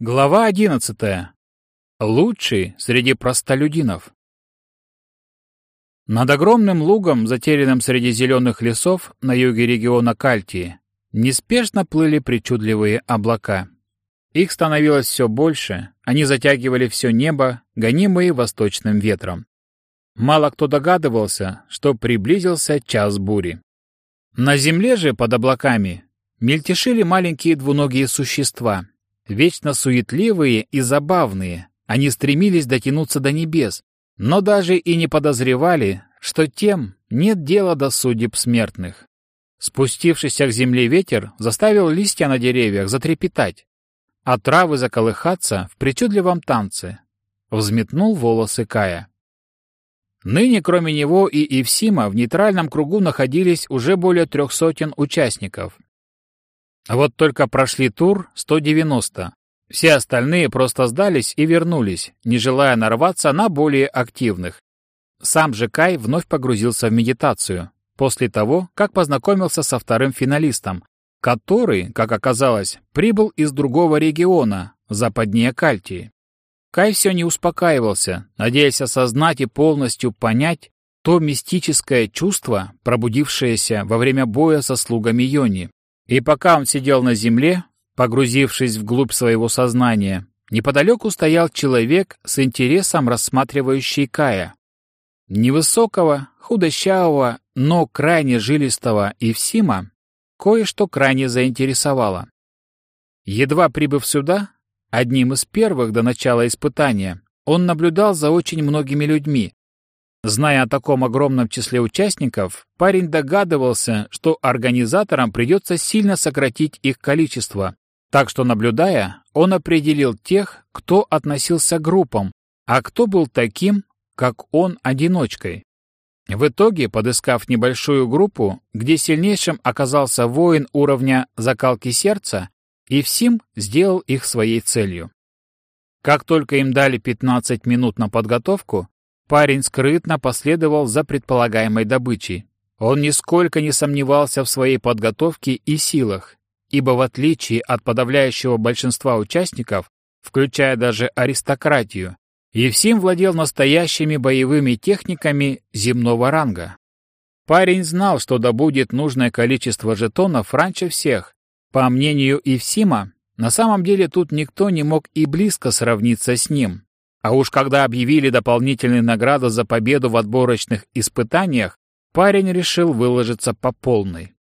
Глава одиннадцатая. Лучший среди простолюдинов. Над огромным лугом, затерянным среди зеленых лесов на юге региона Кальтии, неспешно плыли причудливые облака. Их становилось все больше, они затягивали все небо, гонимые восточным ветром. Мало кто догадывался, что приблизился час бури. На земле же под облаками мельтешили маленькие двуногие существа, вечно суетливые и забавные. Они стремились дотянуться до небес, но даже и не подозревали, что тем нет дела до судеб смертных. Спустившийся к земле ветер заставил листья на деревьях затрепетать, а травы заколыхаться в причудливом танце. Взметнул волосы Кая. Ныне, кроме него и Ивсима, в нейтральном кругу находились уже более трех сотен участников. Вот только прошли тур 190. Все остальные просто сдались и вернулись, не желая нарваться на более активных. Сам же Кай вновь погрузился в медитацию, после того, как познакомился со вторым финалистом, который, как оказалось, прибыл из другого региона, западнее Кальтии. Кай все не успокаивался, надеясь осознать и полностью понять то мистическое чувство, пробудившееся во время боя со слугами Йони. И пока он сидел на земле, погрузившись вглубь своего сознания, неподалеку стоял человек с интересом рассматривающий Кая. Невысокого, худощавого, но крайне жилистого Ивсима кое-что крайне заинтересовало. Едва прибыв сюда, одним из первых до начала испытания, он наблюдал за очень многими людьми. Зная о таком огромном числе участников, парень догадывался, что организаторам придется сильно сократить их количество. Так что, наблюдая, он определил тех, кто относился к группам, а кто был таким, как он, одиночкой. В итоге, подыскав небольшую группу, где сильнейшим оказался воин уровня закалки сердца, Ивсим сделал их своей целью. Как только им дали 15 минут на подготовку, парень скрытно последовал за предполагаемой добычей. Он нисколько не сомневался в своей подготовке и силах, ибо в отличие от подавляющего большинства участников, включая даже аристократию, Евсим владел настоящими боевыми техниками земного ранга. Парень знал, что добудет нужное количество жетонов раньше всех. По мнению Евсима, на самом деле тут никто не мог и близко сравниться с ним. А уж когда объявили дополнительные награды за победу в отборочных испытаниях, парень решил выложиться по полной.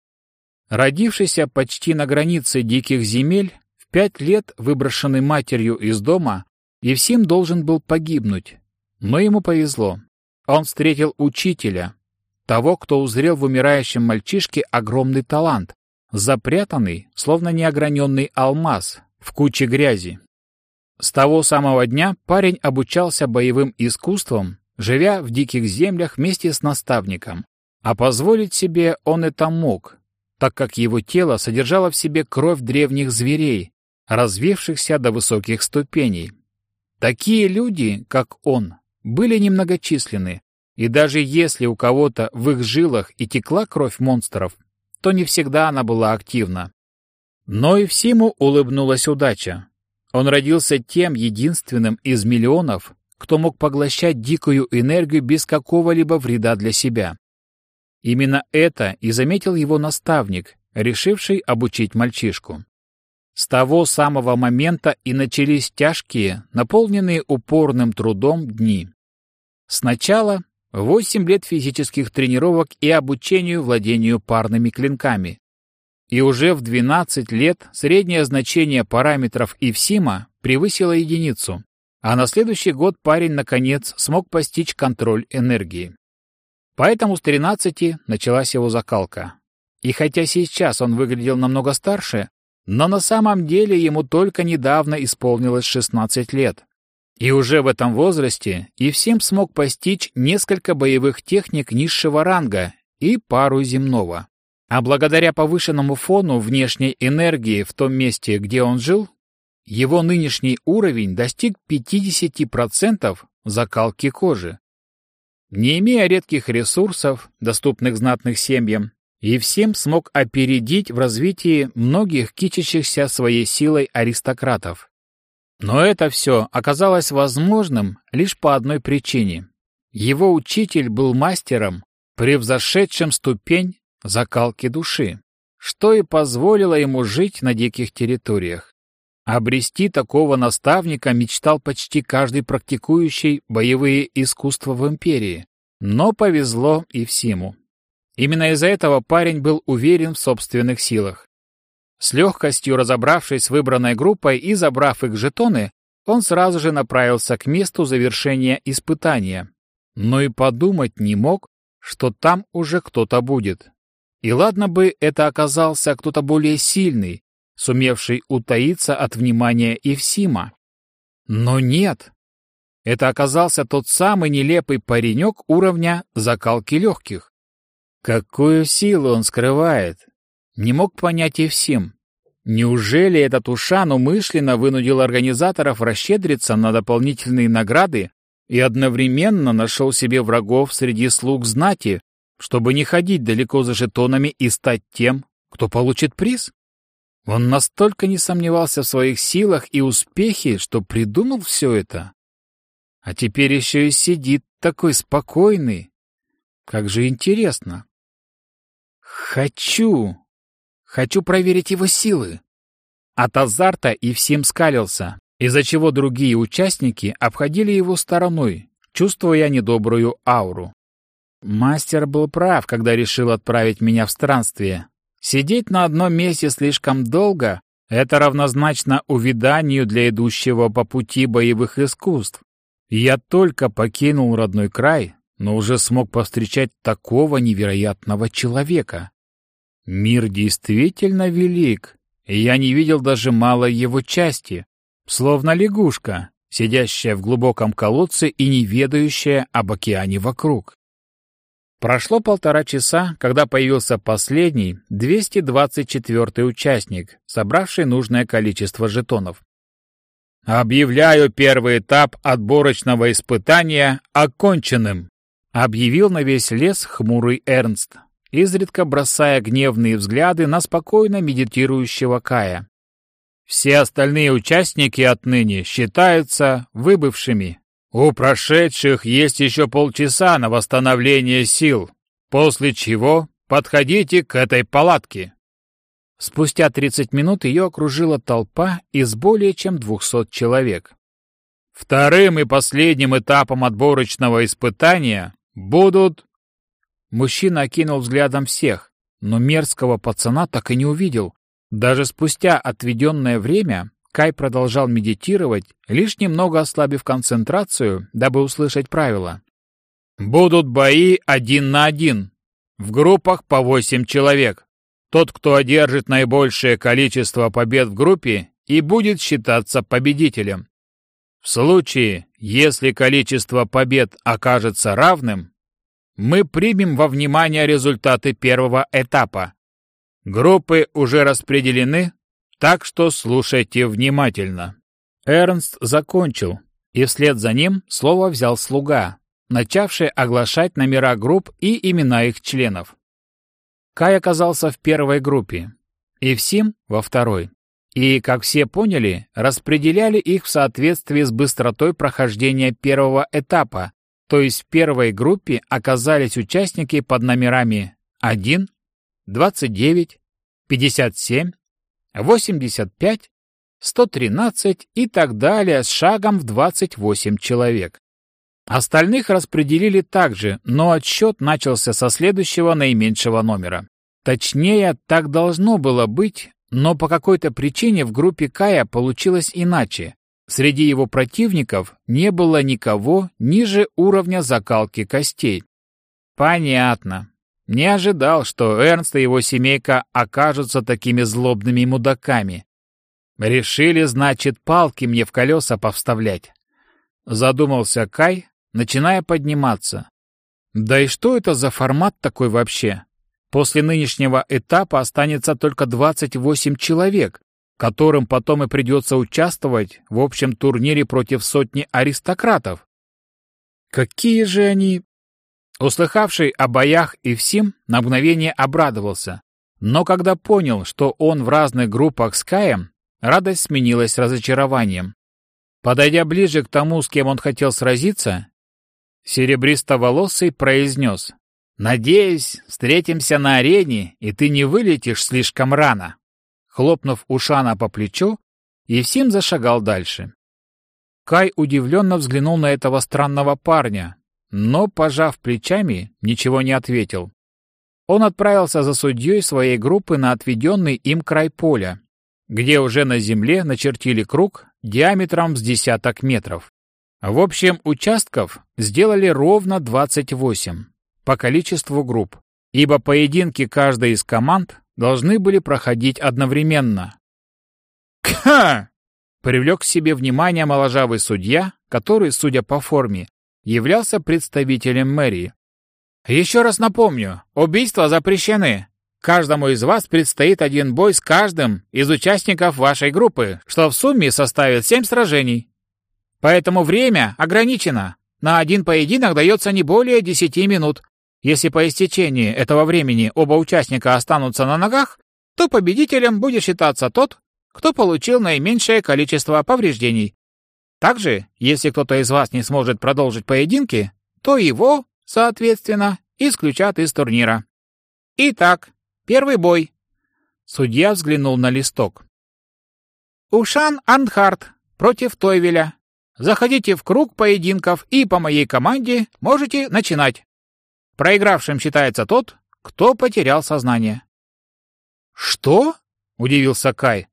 Родившийся почти на границе диких земель, в пять лет выброшенный матерью из дома, Евсим должен был погибнуть, но ему повезло. Он встретил учителя, того, кто узрел в умирающем мальчишке огромный талант, запрятанный, словно неограненный алмаз, в куче грязи. С того самого дня парень обучался боевым искусствам, живя в диких землях вместе с наставником. А позволить себе он это мог, так как его тело содержало в себе кровь древних зверей, развившихся до высоких ступеней. Такие люди, как он, были немногочисленны, и даже если у кого-то в их жилах и текла кровь монстров, то не всегда она была активна. Но и всему улыбнулась удача. Он родился тем единственным из миллионов, кто мог поглощать дикую энергию без какого-либо вреда для себя. Именно это и заметил его наставник, решивший обучить мальчишку. С того самого момента и начались тяжкие, наполненные упорным трудом дни. Сначала 8 лет физических тренировок и обучению владению парными клинками. И уже в 12 лет среднее значение параметров Ивсима превысило единицу, а на следующий год парень, наконец, смог постичь контроль энергии. Поэтому с 13 началась его закалка. И хотя сейчас он выглядел намного старше, но на самом деле ему только недавно исполнилось 16 лет. И уже в этом возрасте и смог постичь несколько боевых техник низшего ранга и пару земного. А благодаря повышенному фону внешней энергии в том месте, где он жил, его нынешний уровень достиг 50% закалки кожи. Не имея редких ресурсов, доступных знатных семьям, и всем смог опередить в развитии многих кичащихся своей силой аристократов. Но это все оказалось возможным лишь по одной причине. Его учитель был мастером, превзошедшим ступень закалки души, что и позволило ему жить на диких территориях. Обрести такого наставника мечтал почти каждый практикующий боевые искусства в империи, но повезло и всему. Именно из-за этого парень был уверен в собственных силах. С легкостью разобравшись с выбранной группой и забрав их жетоны, он сразу же направился к месту завершения испытания. Но и подумать не мог, что там уже кто-то будет. И ладно бы это оказался кто-то более сильный, сумевший утаиться от внимания Евсима. Но нет. Это оказался тот самый нелепый паренек уровня закалки легких. Какую силу он скрывает? Не мог понять Евсим. Неужели этот Ушан умышленно вынудил организаторов расщедриться на дополнительные награды и одновременно нашел себе врагов среди слуг знати, чтобы не ходить далеко за жетонами и стать тем, кто получит приз? Он настолько не сомневался в своих силах и успехе, что придумал все это. А теперь еще и сидит такой спокойный. Как же интересно. Хочу. Хочу проверить его силы. От азарта и всем скалился, из-за чего другие участники обходили его стороной, чувствуя недобрую ауру. Мастер был прав, когда решил отправить меня в странствие. Сидеть на одном месте слишком долго — это равнозначно увиданию для идущего по пути боевых искусств. Я только покинул родной край, но уже смог повстречать такого невероятного человека. Мир действительно велик, и я не видел даже малой его части, словно лягушка, сидящая в глубоком колодце и не ведающая об океане вокруг. Прошло полтора часа, когда появился последний, 224-й участник, собравший нужное количество жетонов. «Объявляю первый этап отборочного испытания оконченным», объявил на весь лес хмурый Эрнст, изредка бросая гневные взгляды на спокойно медитирующего Кая. «Все остальные участники отныне считаются выбывшими». У прошедших есть еще полчаса на восстановление сил, после чего подходите к этой палатке. Спустя 30 минут ее окружила толпа из более чем 200 человек. Вторым и последним этапом отборочного испытания будут... Мужчина окинул взглядом всех, но мерзкого пацана так и не увидел. Даже спустя отведенное время Кай продолжал медитировать, лишь немного ослабив концентрацию, дабы услышать правила. «Будут бои один на один, в группах по восемь человек. Тот, кто одержит наибольшее количество побед в группе, и будет считаться победителем. В случае, если количество побед окажется равным, мы примем во внимание результаты первого этапа. Группы уже распределены, так что слушайте внимательно. Эрнст закончил, и вслед за ним слово взял слуга, начавший оглашать номера групп и имена их членов. Кай оказался в первой группе, и Всим во второй. И, как все поняли, распределяли их в соответствии с быстротой прохождения первого этапа, то есть в первой группе оказались участники под номерами 1, 29, 57, 85, 113 и так далее с шагом в 28 человек. Остальных распределили также, но отсчет начался со следующего наименьшего номера. Точнее, так должно было быть, но по какой-то причине в группе Кая получилось иначе. Среди его противников не было никого ниже уровня закалки костей. Понятно. Не ожидал, что Эрнст и его семейка окажутся такими злобными мудаками. Решили, значит, палки мне в колеса повставлять. Задумался Кай, начиная подниматься. Да и что это за формат такой вообще? После нынешнего этапа останется только 28 человек, которым потом и придется участвовать в общем турнире против сотни аристократов. Какие же они Услыхавший о боях Ивсим на мгновение обрадовался, но когда понял, что он в разных группах с Каем, радость сменилась разочарованием. Подойдя ближе к тому, с кем он хотел сразиться, серебристоволосый произнес «Надеюсь, встретимся на арене, и ты не вылетишь слишком рано». Хлопнув Ушана по плечу, Евсим зашагал дальше. Кай удивленно взглянул на этого странного парня, но, пожав плечами, ничего не ответил. Он отправился за судьей своей группы на отведенный им край поля, где уже на земле начертили круг диаметром с десяток метров. В общем, участков сделали ровно 28 по количеству групп, ибо поединки каждой из команд должны были проходить одновременно. «Ха!» — привлек к себе внимание моложавый судья, который, судя по форме, являлся представителем мэрии. «Еще раз напомню, убийства запрещены. Каждому из вас предстоит один бой с каждым из участников вашей группы, что в сумме составит семь сражений. Поэтому время ограничено. На один поединок дается не более десяти минут. Если по истечении этого времени оба участника останутся на ногах, то победителем будет считаться тот, кто получил наименьшее количество повреждений. Также, если кто-то из вас не сможет продолжить поединки, то его, соответственно, исключат из турнира. Итак, первый бой. Судья взглянул на листок. Ушан Андхарт против Тойвеля. Заходите в круг поединков и по моей команде можете начинать. Проигравшим считается тот, кто потерял сознание. «Что?» — удивился Кай.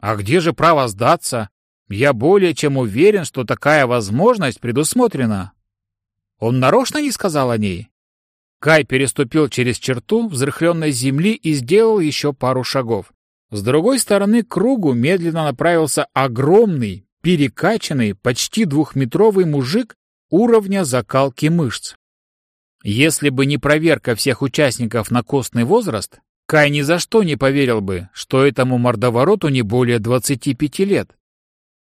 «А где же право сдаться? Я более чем уверен, что такая возможность предусмотрена». Он нарочно не сказал о ней. Кай переступил через черту взрыхленной земли и сделал еще пару шагов. С другой стороны к кругу медленно направился огромный, перекачанный, почти двухметровый мужик уровня закалки мышц. Если бы не проверка всех участников на костный возраст, Кай ни за что не поверил бы, что этому мордовороту не более 25 лет.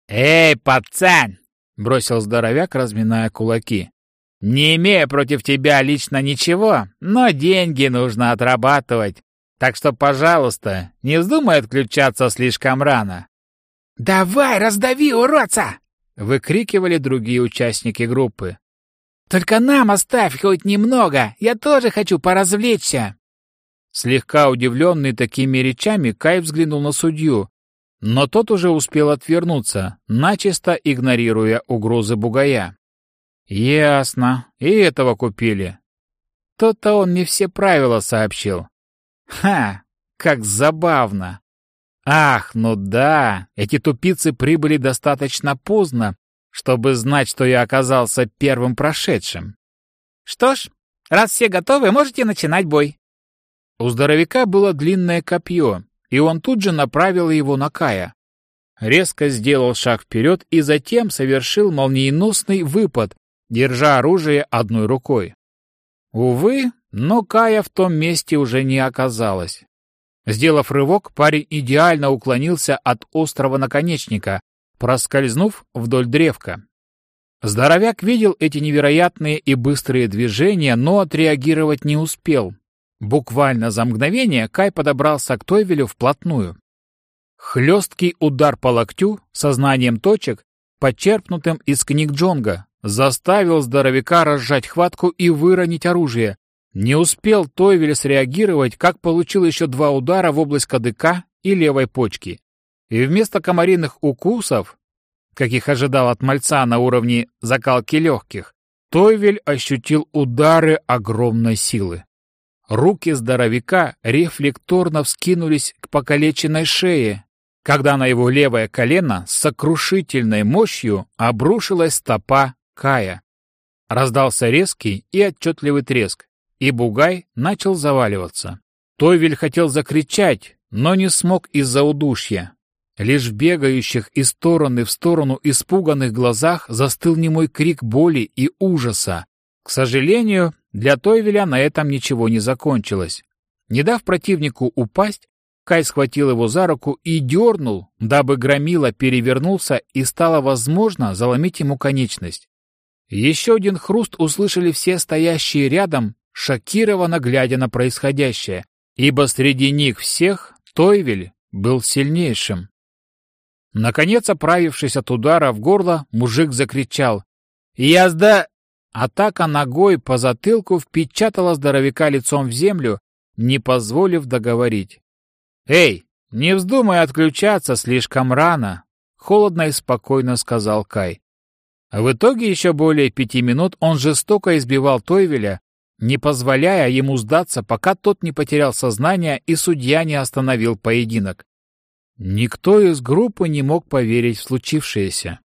«Эй, пацан!» — бросил здоровяк, разминая кулаки. «Не имея против тебя лично ничего, но деньги нужно отрабатывать. Так что, пожалуйста, не вздумай отключаться слишком рано». «Давай, раздави, уродца!» — выкрикивали другие участники группы. Только нам оставь хоть немного, я тоже хочу поразвлечься. Слегка удивленный такими речами, Кай взглянул на судью, но тот уже успел отвернуться, начисто игнорируя угрозы бугая. Ясно, и этого купили. То-то он не все правила сообщил. Ха, как забавно. Ах, ну да, эти тупицы прибыли достаточно поздно, чтобы знать, что я оказался первым прошедшим. Что ж, раз все готовы, можете начинать бой. У здоровяка было длинное копье, и он тут же направил его на Кая. Резко сделал шаг вперед и затем совершил молниеносный выпад, держа оружие одной рукой. Увы, но Кая в том месте уже не оказалось. Сделав рывок, парень идеально уклонился от острого наконечника, проскользнув вдоль древка. Здоровяк видел эти невероятные и быстрые движения, но отреагировать не успел. Буквально за мгновение Кай подобрался к Тойвелю вплотную. Хлесткий удар по локтю сознанием точек, почерпнутым из книг Джонга, заставил здоровяка разжать хватку и выронить оружие. Не успел Тойвель среагировать, как получил еще два удара в область кадыка и левой почки и вместо комариных укусов, каких ожидал от мальца на уровне закалки легких, Тойвель ощутил удары огромной силы. Руки здоровяка рефлекторно вскинулись к покалеченной шее, когда на его левое колено с сокрушительной мощью обрушилась стопа Кая. Раздался резкий и отчетливый треск, и бугай начал заваливаться. Тойвель хотел закричать, но не смог из-за удушья. Лишь в бегающих из стороны в сторону испуганных глазах застыл немой крик боли и ужаса. К сожалению, для Тойвеля на этом ничего не закончилось. Не дав противнику упасть, Кай схватил его за руку и дернул, дабы громила перевернулся и стало возможно заломить ему конечность. Еще один хруст услышали все стоящие рядом, шокированно глядя на происходящее, ибо среди них всех Тойвель был сильнейшим. Наконец, оправившись от удара в горло, мужик закричал. «Я сда...» Атака ногой по затылку впечатала здоровяка лицом в землю, не позволив договорить. «Эй, не вздумай отключаться слишком рано», — холодно и спокойно сказал Кай. В итоге еще более пяти минут он жестоко избивал Тойвеля, не позволяя ему сдаться, пока тот не потерял сознание и судья не остановил поединок. Никто из группы не мог поверить в случившееся.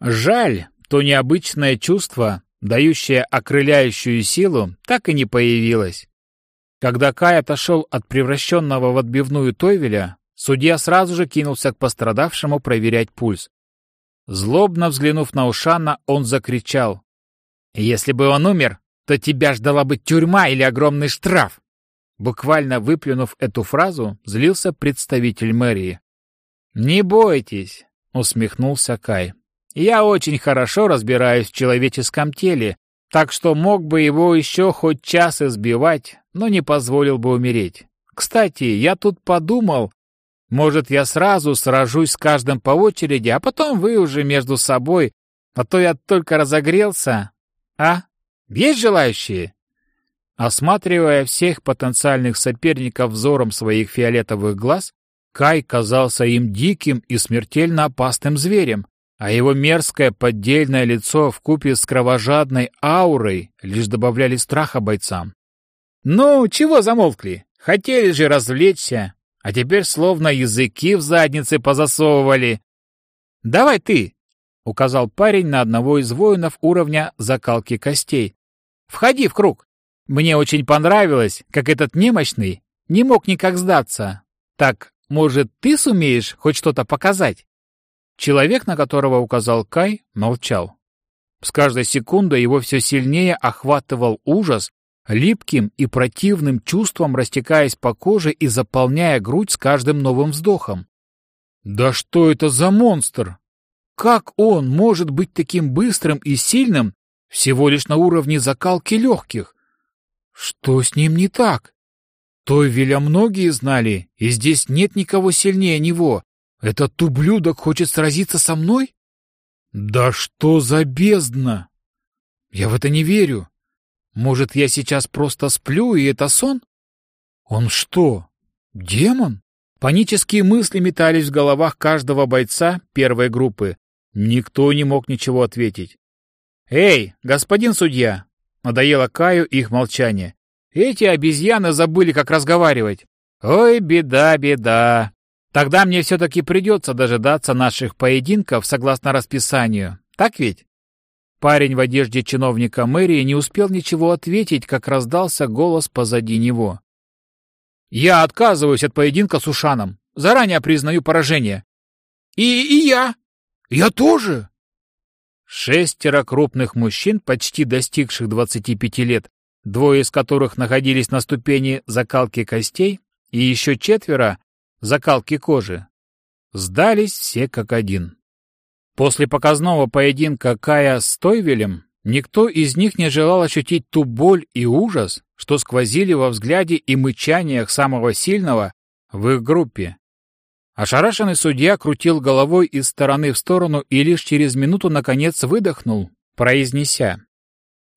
Жаль, то необычное чувство, дающее окрыляющую силу, так и не появилось. Когда Кай отошел от превращенного в отбивную Тойвеля, судья сразу же кинулся к пострадавшему проверять пульс. Злобно взглянув на Ушана, он закричал. «Если бы он умер, то тебя ждала бы тюрьма или огромный штраф!» Буквально выплюнув эту фразу, злился представитель мэрии. «Не бойтесь», — усмехнулся Кай. «Я очень хорошо разбираюсь в человеческом теле, так что мог бы его еще хоть час избивать, но не позволил бы умереть. Кстати, я тут подумал, может, я сразу сражусь с каждым по очереди, а потом вы уже между собой, а то я только разогрелся. А? Есть желающие?» Осматривая всех потенциальных соперников взором своих фиолетовых глаз, Кай казался им диким и смертельно опасным зверем, а его мерзкое поддельное лицо в купе с кровожадной аурой лишь добавляли страха бойцам. «Ну, чего замолкли? Хотели же развлечься, а теперь словно языки в заднице позасовывали. «Давай ты!» — указал парень на одного из воинов уровня закалки костей. «Входи в круг. Мне очень понравилось, как этот немощный не мог никак сдаться. Так, может, ты сумеешь хоть что-то показать?» Человек, на которого указал Кай, молчал. С каждой секундой его все сильнее охватывал ужас липким и противным чувством растекаясь по коже и заполняя грудь с каждым новым вздохом. «Да что это за монстр? Как он может быть таким быстрым и сильным всего лишь на уровне закалки легких? Что с ним не так? Тойвеля многие знали, и здесь нет никого сильнее него. Этот ублюдок хочет сразиться со мной? Да что за бездна! Я в это не верю. Может, я сейчас просто сплю, и это сон? Он что, демон? Панические мысли метались в головах каждого бойца первой группы. Никто не мог ничего ответить. «Эй, господин судья!» — надоело Каю их молчание. «Эти обезьяны забыли, как разговаривать. Ой, беда, беда. Тогда мне все-таки придется дожидаться наших поединков согласно расписанию. Так ведь?» Парень в одежде чиновника мэрии не успел ничего ответить, как раздался голос позади него. «Я отказываюсь от поединка с Ушаном. Заранее признаю поражение». «И, и я! Я тоже!» Шестеро крупных мужчин, почти достигших 25 лет, двое из которых находились на ступени закалки костей, и еще четверо — закалки кожи, сдались все как один. После показного поединка Кая с Тойвелем никто из них не желал ощутить ту боль и ужас, что сквозили во взгляде и мычаниях самого сильного в их группе. Ошарашенный судья крутил головой из стороны в сторону и лишь через минуту наконец выдохнул, произнеся.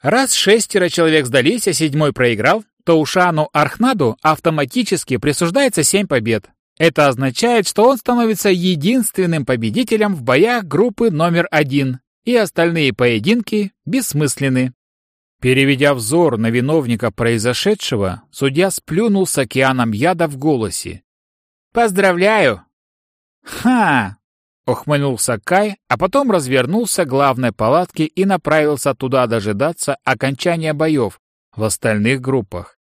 «Раз шестеро человек сдались, а седьмой проиграл, то Ушану Архнаду автоматически присуждается семь побед. Это означает, что он становится единственным победителем в боях группы номер один, и остальные поединки бессмысленны. Переведя взор на виновника произошедшего, судья сплюнул с океаном яда в голосе. «Поздравляю!» «Ха!» — ухмыльнулся Кай, а потом развернулся к главной палатке и направился туда дожидаться окончания боев в остальных группах.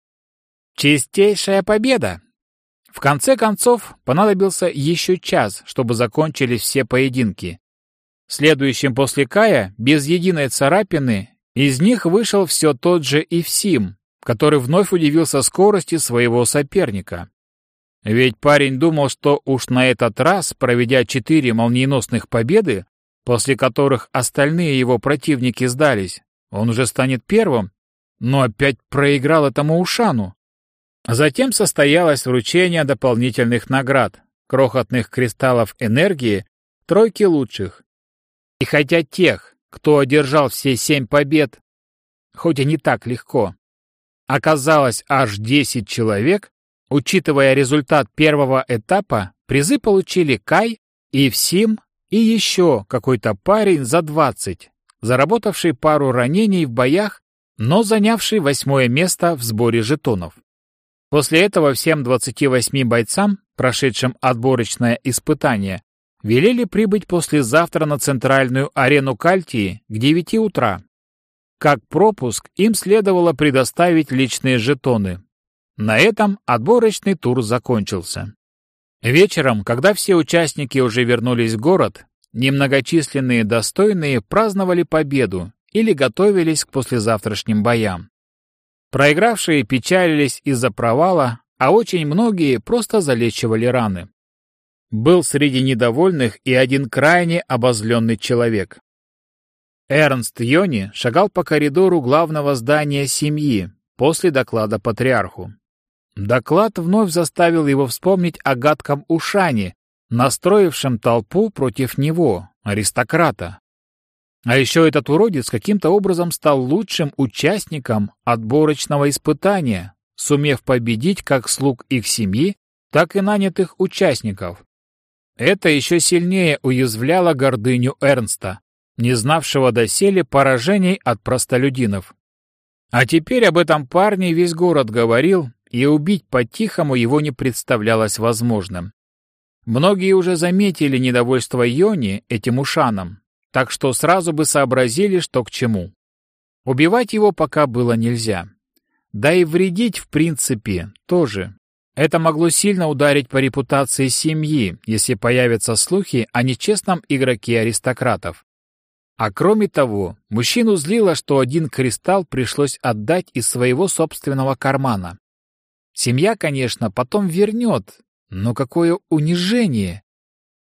«Чистейшая победа! В конце концов, понадобился еще час, чтобы закончились все поединки. Следующим после Кая, без единой царапины, из них вышел все тот же Ивсим, который вновь удивился скорости своего соперника. Ведь парень думал, что уж на этот раз, проведя четыре молниеносных победы, после которых остальные его противники сдались, он уже станет первым, но опять проиграл этому Ушану. Затем состоялось вручение дополнительных наград, крохотных кристаллов энергии, тройки лучших. И хотя тех, кто одержал все семь побед, хоть и не так легко, оказалось аж 10 человек, учитывая результат первого этапа, призы получили Кай, Ивсим и еще какой-то парень за 20, заработавший пару ранений в боях, но занявший восьмое место в сборе жетонов. После этого всем 28 бойцам, прошедшим отборочное испытание, велели прибыть послезавтра на центральную арену Кальтии к 9 утра. Как пропуск им следовало предоставить личные жетоны. На этом отборочный тур закончился. Вечером, когда все участники уже вернулись в город, немногочисленные достойные праздновали победу или готовились к послезавтрашним боям. Проигравшие печалились из-за провала, а очень многие просто залечивали раны. Был среди недовольных и один крайне обозленный человек. Эрнст Йони шагал по коридору главного здания семьи после доклада патриарху. Доклад вновь заставил его вспомнить о гадком Ушане, настроившем толпу против него, аристократа. А еще этот уродец каким-то образом стал лучшим участником отборочного испытания, сумев победить как слуг их семьи, так и нанятых участников. Это еще сильнее уязвляло гордыню Эрнста, не знавшего доселе поражений от простолюдинов. А теперь об этом парне весь город говорил, и убить по-тихому его не представлялось возможным. Многие уже заметили недовольство Йони этим ушаном, так что сразу бы сообразили, что к чему. Убивать его пока было нельзя. Да и вредить, в принципе, тоже. Это могло сильно ударить по репутации семьи, если появятся слухи о нечестном игроке аристократов. А кроме того, мужчину злило, что один кристалл пришлось отдать из своего собственного кармана. Семья, конечно, потом вернет, но какое унижение!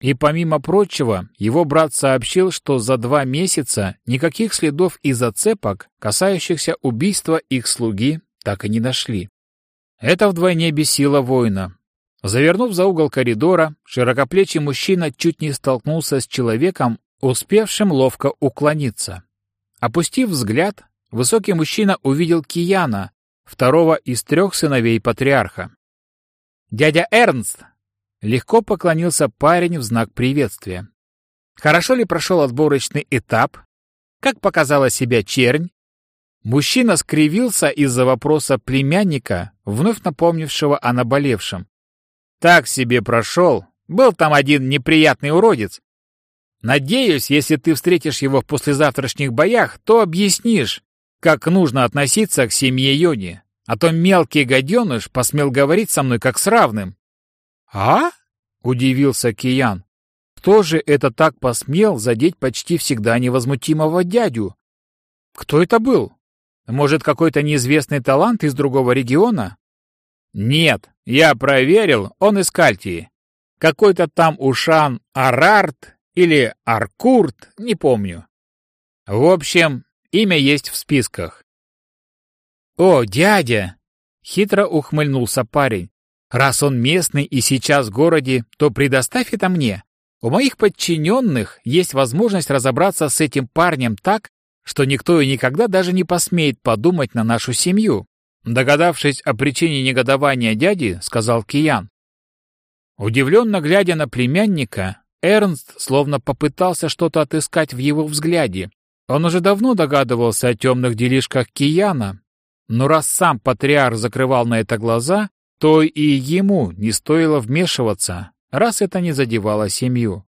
И помимо прочего, его брат сообщил, что за два месяца никаких следов и зацепок, касающихся убийства их слуги, так и не нашли. Это вдвойне бесило воина. Завернув за угол коридора, широкоплечий мужчина чуть не столкнулся с человеком, успевшим ловко уклониться. Опустив взгляд, высокий мужчина увидел Кияна, второго из трех сыновей патриарха. «Дядя Эрнст!» — легко поклонился парень в знак приветствия. «Хорошо ли прошел отборочный этап? Как показала себя чернь?» Мужчина скривился из-за вопроса племянника, вновь напомнившего о наболевшем. «Так себе прошел. Был там один неприятный уродец. Надеюсь, если ты встретишь его в послезавтрашних боях, то объяснишь, как нужно относиться к семье Йони, а то мелкий гаденыш посмел говорить со мной как с равным». «А?» — удивился Киян. «Кто же это так посмел задеть почти всегда невозмутимого дядю? Кто это был? Может, какой-то неизвестный талант из другого региона?» «Нет, я проверил, он из Кальтии. Какой-то там Ушан Арарт или Аркурт, не помню. В общем, Имя есть в списках. «О, дядя!» — хитро ухмыльнулся парень. «Раз он местный и сейчас в городе, то предоставь это мне. У моих подчиненных есть возможность разобраться с этим парнем так, что никто и никогда даже не посмеет подумать на нашу семью». Догадавшись о причине негодования дяди, сказал Киян. Удивленно глядя на племянника, Эрнст словно попытался что-то отыскать в его взгляде, он уже давно догадывался о темных делишках Кияна, но раз сам патриарх закрывал на это глаза, то и ему не стоило вмешиваться, раз это не задевало семью.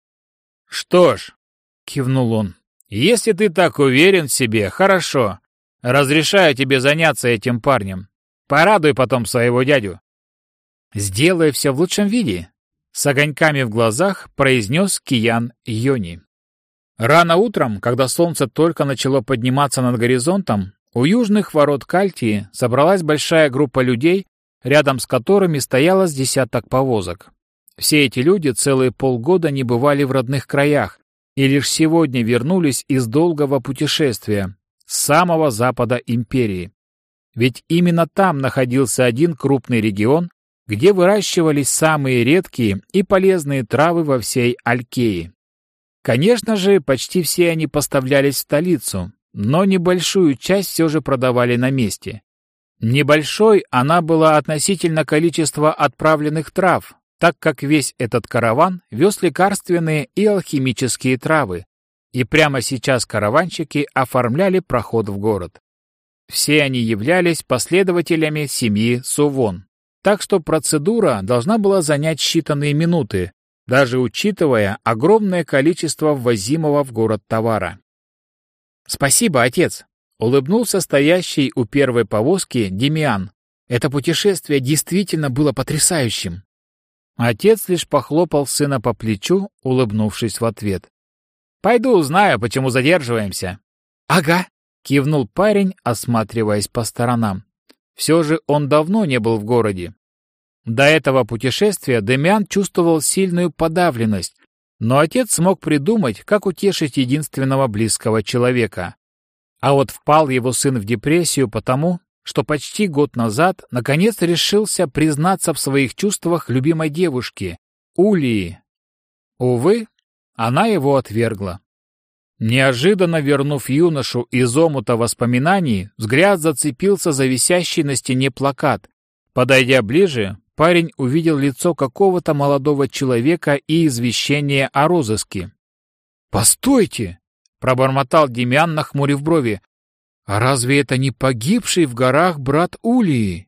«Что ж», — кивнул он, — «если ты так уверен в себе, хорошо. Разрешаю тебе заняться этим парнем. Порадуй потом своего дядю». «Сделай все в лучшем виде», — с огоньками в глазах произнес Киян Йони. Рано утром, когда солнце только начало подниматься над горизонтом, у южных ворот Кальтии собралась большая группа людей, рядом с которыми стояло с десяток повозок. Все эти люди целые полгода не бывали в родных краях и лишь сегодня вернулись из долгого путешествия с самого запада империи. Ведь именно там находился один крупный регион, где выращивались самые редкие и полезные травы во всей Алькее. Конечно же, почти все они поставлялись в столицу, но небольшую часть все же продавали на месте. Небольшой она была относительно количества отправленных трав, так как весь этот караван вез лекарственные и алхимические травы, и прямо сейчас караванщики оформляли проход в город. Все они являлись последователями семьи Сувон, так что процедура должна была занять считанные минуты, даже учитывая огромное количество ввозимого в город товара. «Спасибо, отец!» — улыбнулся стоящий у первой повозки Демиан. «Это путешествие действительно было потрясающим!» Отец лишь похлопал сына по плечу, улыбнувшись в ответ. «Пойду узнаю, почему задерживаемся». «Ага», — кивнул парень, осматриваясь по сторонам. Все же он давно не был в городе. До этого путешествия Демиан чувствовал сильную подавленность, но отец смог придумать, как утешить единственного близкого человека. А вот впал его сын в депрессию потому, что почти год назад наконец решился признаться в своих чувствах любимой девушке, Улии. Увы, она его отвергла. Неожиданно вернув юношу из омута воспоминаний, взгляд зацепился за висящий на стене плакат. Подойдя ближе, парень увидел лицо какого-то молодого человека и извещение о розыске. «Постойте!» — пробормотал Демьян, нахмурив брови. А разве это не погибший в горах брат Улии?